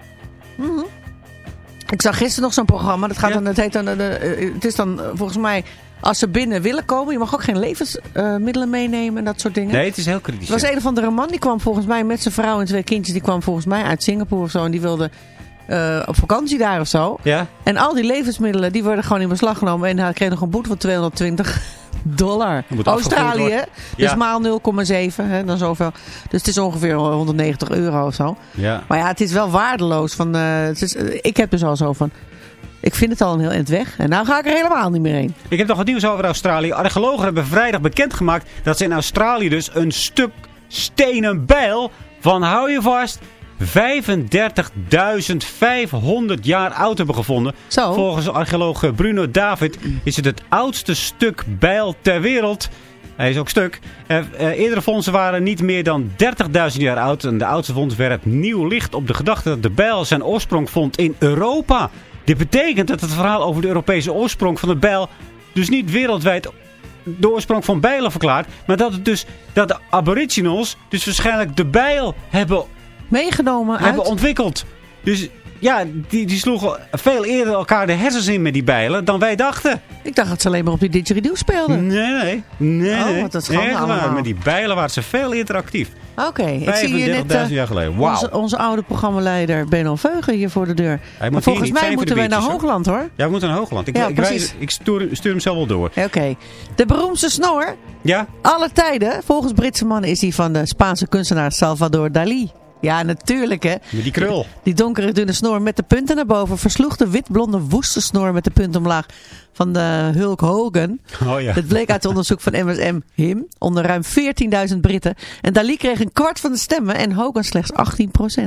Ik zag gisteren nog zo'n programma. Dat gaat Ja. dan, het, heet dan, het is dan volgens mij, als ze binnen willen komen, je mag ook geen levensmiddelen meenemen en dat soort dingen. Nee, het is heel kritisch. Er was ja. een of andere man, die kwam volgens mij met zijn vrouw en twee kindjes. Die kwam volgens mij uit Singapore of zo. En die wilde eh, op vakantie daar of zo. Ja? En al die levensmiddelen, die worden gewoon in beslag genomen. En hij kreeg nog een boete van 220 dollar. Australië, dus Ja. maal 0,7. hè, Dan zoveel. Dus het is ongeveer 190 euro of zo. Ja. Maar ja, het is wel waardeloos. Van, eh, het is, eh, ik heb dus al zo van... Ik vind het al een heel eind weg. En nou ga ik er helemaal niet meer heen. Ik heb nog wat nieuws over Australië. Archeologen hebben vrijdag bekendgemaakt dat ze in Australië dus een stuk stenen bijl van, hou je vast, 35.500 jaar oud hebben gevonden. Zo. Volgens archeoloog Bruno David is het het oudste stuk bijl ter wereld. Hij is ook stuk. Eh, eh, eerdere vondsten waren niet meer dan 30.000 jaar oud. En de oudste vondst werd nieuw licht op de gedachte dat de bijl zijn oorsprong vond in Europa. Dit betekent dat het verhaal over de Europese oorsprong van de bijl dus niet wereldwijd de oorsprong van bijlen verklaart. Maar dat, het dus, dat de aboriginals dus waarschijnlijk de bijl hebben, Meegenomen hebben uit... ontwikkeld. Dus ja, die, die sloegen veel eerder elkaar de hersens in met die bijlen dan wij dachten. Ik dacht dat ze alleen maar op die didgeridoo speelden. Nee, nee. nee Oh, wat Echt waar. allemaal. Met die bijlen waren ze veel eerder actief. Oké, ik zie hier 35.000 net eh, jaar geleden. Wauw. onze, onze oude programmaleider Benno Veugen hier voor de deur. maar volgens mij moeten wij naar Hoogland hoor. Ja, we moeten naar Hoogland. Ik, Ja, ik, precies. ik stuur, stuur hem zelf wel door. Oké. De beroemdste snor, Ja? alle tijden, volgens Britse mannen is die van de Spaanse kunstenaar Salvador Dali. Ja, natuurlijk hè. Met die krul. Die donkere dunne snor met de punten naar boven versloeg de witblonde woeste snor met de punten omlaag van de Hulk Hogan. Oh ja. Het bleek uit onderzoek van MSM HIM onder ruim 14.000 Britten. En Dali kreeg een kwart van de stemmen en Hogan slechts 18%.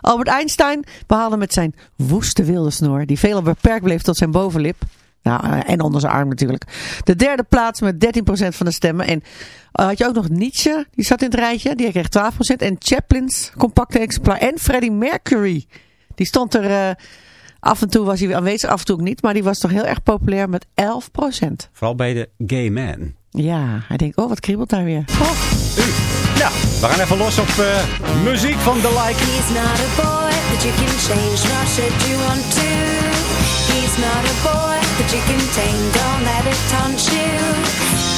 Albert Einstein behaalde met zijn woeste wilde snor, die veelal beperkt bleef tot zijn bovenlip. Nou, eh, en onder zijn arm natuurlijk. De derde plaats met 13% van de stemmen. En eh, had je ook nog Nietzsche, die zat in het rijtje. Die kreeg 12%. En Chaplin's compacte exemplaar. En Freddie Mercury. Die stond er... eh, af en toe was hij aanwezig, af en toe ook niet. Maar die was toch heel erg populair met 11%. Vooral bij de gay man. Ja, hij denkt, oh wat kriebelt daar weer. Oh, Ja, we gaan even los op eh, muziek van The Like. He's not a boy that you can change, nor should you want to. He's not a boy that you can tame, don't let it taunt you.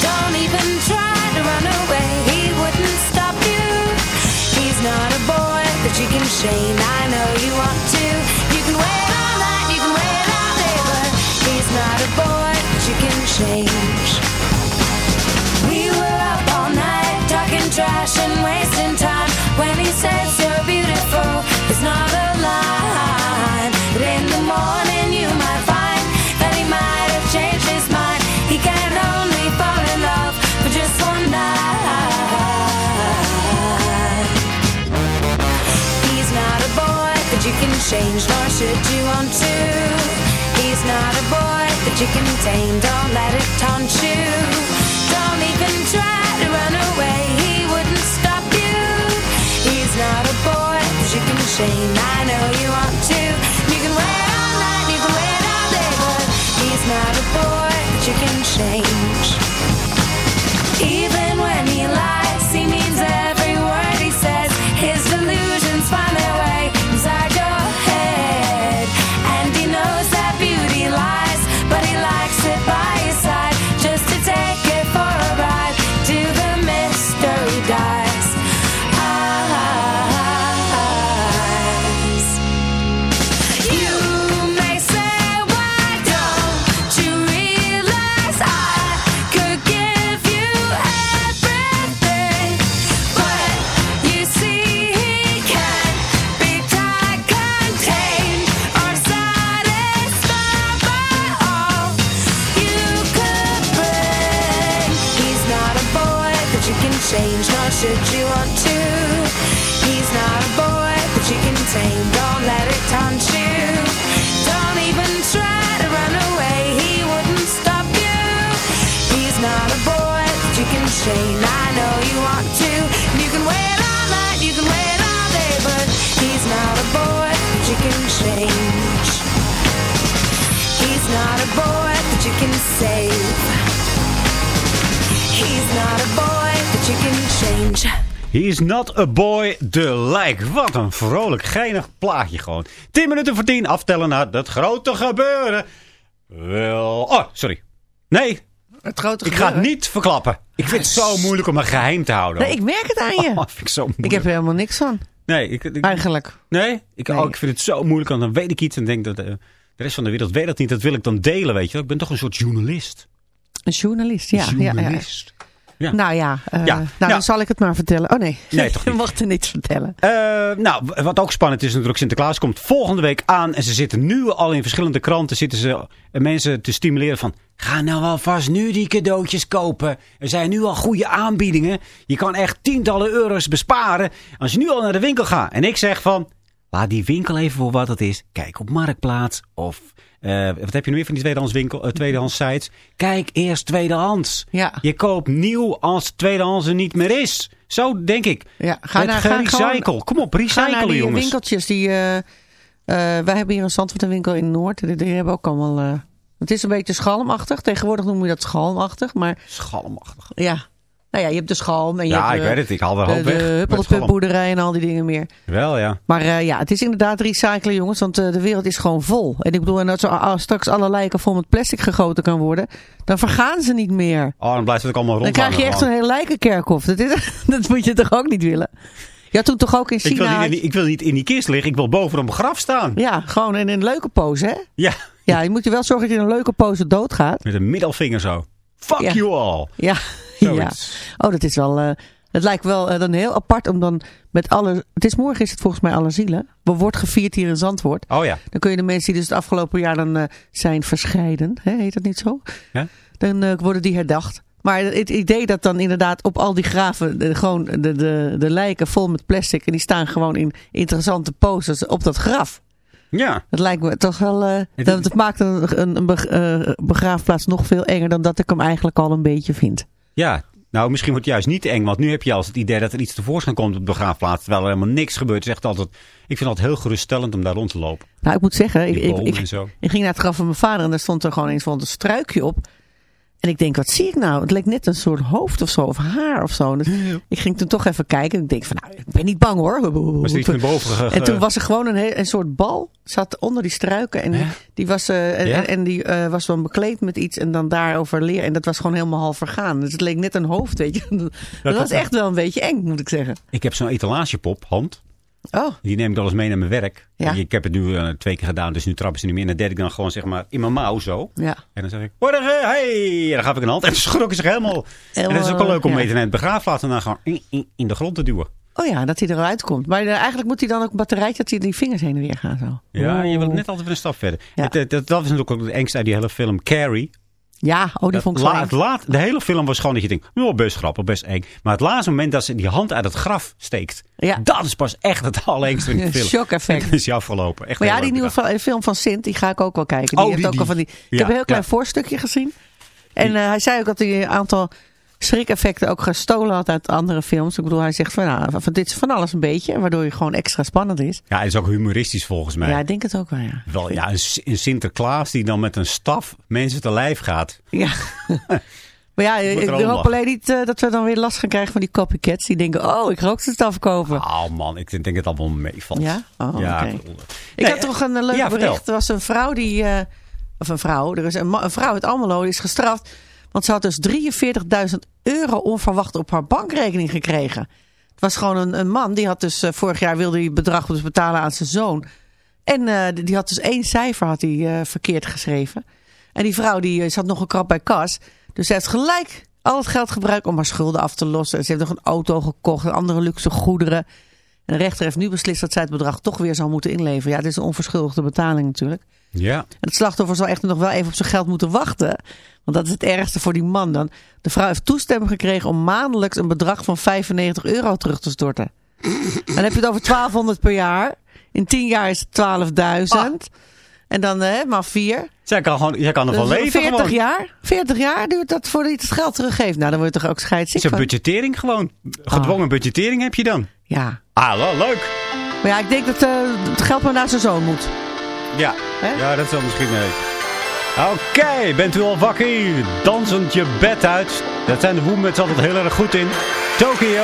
Don't even try to run away, he wouldn't stop you. He's not a boy that you can shame, I know you want to. You can wait all night, you can wait all day, but he's not a boy that you can change. We were up all night talking trash and wasting change, nor should you want to. He's not a boy that you can tame, don't let it taunt you. Don't even try to run away, he wouldn't stop you. He's not a boy that you can shame, I know you want to. You can wait all night, you can wait all day, but he's not a boy that you can change. He's not a boy the like. Wat een vrolijk, geinig plaatje gewoon. 10 minuten voor 10 aftellen naar dat grote gebeuren. Wel... Oh, sorry. Nee, het grote ik ga het gebeuren. niet verklappen. Ik vind het zo moeilijk om een geheim te houden. Nee, ik merk het aan je. Oh, vind ik zo moeilijk. ik heb er helemaal niks van, Nee, ik, ik- eigenlijk. nee? Ik, Nee. Oh, ik vind het zo moeilijk, want dan weet ik iets en denk dat eh, de rest van de wereld weet dat niet. Dat wil ik dan delen, weet je wel. Ik ben toch een soort journalist. Een journalist, ja. ja, ja. journalist. Ja. Nou ja, eh, Ja, nou, ja. dan zal ik het maar vertellen. Oh nee, Nee, toch je er vertellen. Eh, nou, wat ook spannend is natuurlijk, Sinterklaas komt volgende week aan. En ze zitten nu al in verschillende kranten, zitten ze eh, mensen te stimuleren van... Ga nou alvast nu die cadeautjes kopen. Er zijn nu al goede aanbiedingen. Je kan echt tientallen euro's besparen als je nu al naar de winkel gaat. En ik zeg van, laat die winkel even voor wat het is. Kijk op Marktplaats of... eh, wat heb je nu weer van die tweedehands winkel, eh, tweedehands sites? Kijk eerst tweedehands. Ja. Je koopt nieuw als tweedehands er niet meer is. Zo denk ik. Ja, ga naar ga gerecycle. gewoon- Kom op, Ga recycle naar die jongens. winkeltjes die... eh, wij hebben hier in Zandvoort een winkel in Noord. Die, die hebben ook allemaal... het is een beetje schalmachtig. Tegenwoordig noemen we dat schalmachtig. Maar Schalmachtig. ja... Nou ja, je hebt de schalm en je Ja, hebt ik de, weet het. Ik haal er de, hoop weg. de met huppeldepup-boerderij en al die dingen meer. Wel, ja. Maar eh, ja, het is inderdaad recyclen, jongens. Want eh, de wereld is gewoon vol. En ik bedoel, en als al- straks alle lijken vol met plastic gegoten kan worden, dan vergaan ze niet meer. Oh, dan blijft het ook allemaal Dan rond. krijg je echt zo'n hele lijkenkerkhof. Dat, is, dat moet je toch ook niet willen? Ja, toen toch ook in ik wil, China... niet in ik wil niet in die kist liggen. Ik wil boven op een graf staan. Ja, gewoon in een leuke pose, hè? Ja. Ja, je moet je wel zorgen dat je in een leuke pose doodgaat. Met een middelvinger zo. Fuck Ja. you all. Ja, ja. Oh, dat is wel... eh, het lijkt wel eh, dan heel apart om dan met alle... Het is morgen is het volgens mij alle zielen. We wordt gevierd hier in Zandvoort. Oh ja. Dan kun je de mensen die dus het afgelopen jaar dan eh, zijn verscheiden, hè, heet dat niet zo? Ja? Dan worden die herdacht. Maar het idee dat dan inderdaad op al die graven de, gewoon de, de, de lijken vol met plastic en die staan gewoon in interessante poses op dat graf. Ja. Dat lijkt me toch wel. eh, Het- dat, maakt een, een, een beg- begraafplaats nog veel enger dan dat ik hem eigenlijk al een beetje vind. Ja. Nou, misschien wordt het juist niet eng. Want nu heb je als het idee dat er iets tevoorschijn komt op de begraafplaats. Terwijl er helemaal niks gebeurt. Het is echt altijd, ik vind het altijd heel geruststellend om daar rond te lopen. Nou, ik moet zeggen, ik, ik, ik, ik ging naar het graf van mijn vader en daar stond er gewoon eens van een struikje op. En ik denk, wat zie ik nou? Het leek net een soort hoofd of zo, of haar of zo. Dus ik ging toen toch even kijken. En ik denk van, nou, ik ben niet bang hoor. Was naar boven gegaan? En toen was er gewoon een, een soort bal, zat onder die struiken. En die was, eh, en, Ja? en, en die eh, was dan bekleed met iets en dan daarover leer. En dat was gewoon helemaal half vergaan. Dus het leek net een hoofd, weet je. Dat, was klopt. echt wel een beetje eng, moet ik zeggen. Ik heb zo'n etalagepop, hand. Oh, Die neem ik al eens mee naar mijn werk. Ja. Ik heb het nu eh, twee keer gedaan, dus nu trappen ze niet meer. En dan deed ik dan gewoon zeg maar in mijn mouw zo. ja. En dan zeg ik, morgen, hey! En dan gaf ik een hand. En dan schrokken ze zich helemaal. En dat is ook wel leuk om ja. mee te nemen. Begraafplaats en dan gewoon in, in, in de grond te duwen. Oh ja, dat hij eruit komt. Maar eh, eigenlijk moet hij dan ook een batterijtje, dat hij die vingers heen en weer gaan zo. Ja, je Oh. wilt net altijd weer een stap verder. Ja. Het, eh, dat, dat was natuurlijk ook het engste uit die hele film Carrie. Ja, oh, die Dat vond ik zo la- het laat, de hele film was gewoon dat je denkt, oh, best grappig, best eng. Maar het laatste moment dat ze die hand uit het graf steekt. Ja. Dat is pas echt het allerengste in de film. Shock-effect. Dan is hij afgelopen. Echt Maar ja, die nieuwe film van Sint, die ga ik ook wel kijken. Die Oh, heeft die- ook al van die. Ik ja, heb een heel klein ja. voorstukje gezien. En eh, hij zei ook dat hij een aantal schrik-effecten ook gestolen had uit andere films. Ik bedoel, hij zegt van, nou, van dit is van alles een beetje, waardoor je gewoon extra spannend is. Ja, het is ook humoristisch volgens mij. Ja, ik denk het ook wel, ja. Wel, ja, een, Sinterklaas die dan met een staf mensen te lijf gaat. Ja. maar ja, ik hoop alleen niet eh, dat we dan weer last gaan krijgen van die copycats. Die denken, oh, ik ga ook zijn staf kopen. Oh man, ik denk dat het allemaal meevalt. Ja? Oh, ja, oké. ik Ik Nee, had toch een eh, leuk ja, bericht. Er was een vrouw die... eh, of een vrouw. Er is een vrouw uit Almelo die is gestraft. Want ze had dus 43.000 euro onverwacht op haar bankrekening gekregen. Het was gewoon een, een man. Die had dus eh, vorig jaar wilde hij bedrag dus betalen aan zijn zoon. En eh, die- had dus één cijfer had hij, eh, verkeerd geschreven. En die vrouw die zat nog een krap bij kas. Dus ze heeft gelijk al het geld gebruikt om haar schulden af te lossen. Ze heeft nog een auto gekocht en andere luxe goederen. En de rechter heeft nu beslist dat zij het bedrag toch weer zou moeten inleveren. Ja, dit is een onverschuldigde betaling natuurlijk. Ja, En het slachtoffer zal echt nog wel even op zijn geld moeten wachten. Want dat is het ergste voor die man dan. De vrouw heeft toestemming gekregen om maandelijks een bedrag van 95 euro terug te storten. Dan heb je het over 1200 per jaar. In 10 jaar is het 12.000. En dan hè, maar 4. zij kan, gewoon, zij kan ervan Dus leven 40 gewoon. jaar? 40 jaar duurt dat voordat hij het geld teruggeeft. Nou, dan word je toch ook Het scheidsziek is een budgettering gewoon. Gedwongen budgettering heb je dan. Ja. Ah, wel leuk. Maar ja, ik denk dat eh, het geld maar naar zijn zoon moet. Ja, ja dat zal misschien... Oké, bent u al wakker? Dansend je bed uit. Dat zijn de Woembeds altijd heel erg goed in. Tokyo.